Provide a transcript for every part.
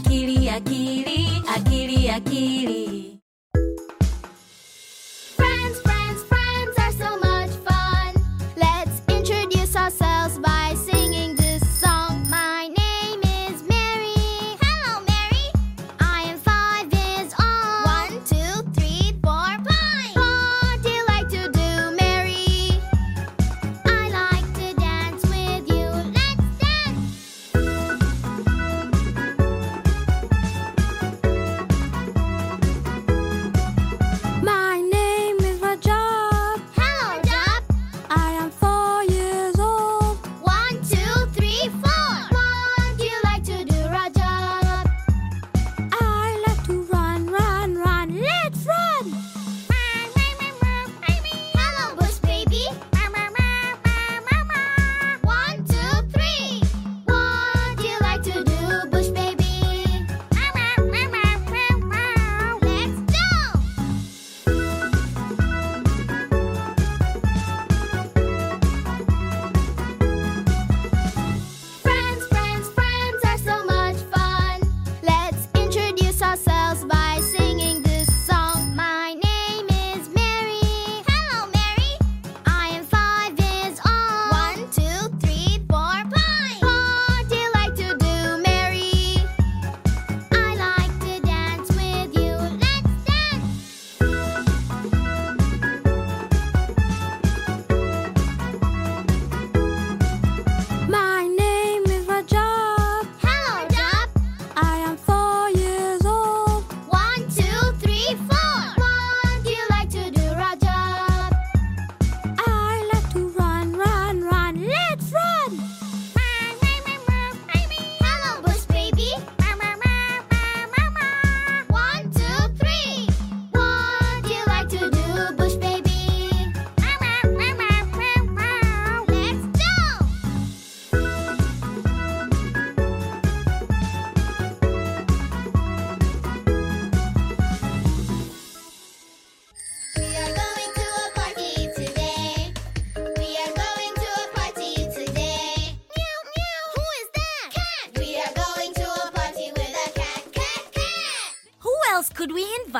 akili akili akili akili.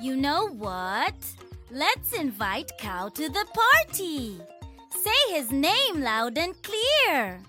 You know what? Let's invite Cow to the party. Say his name loud and clear.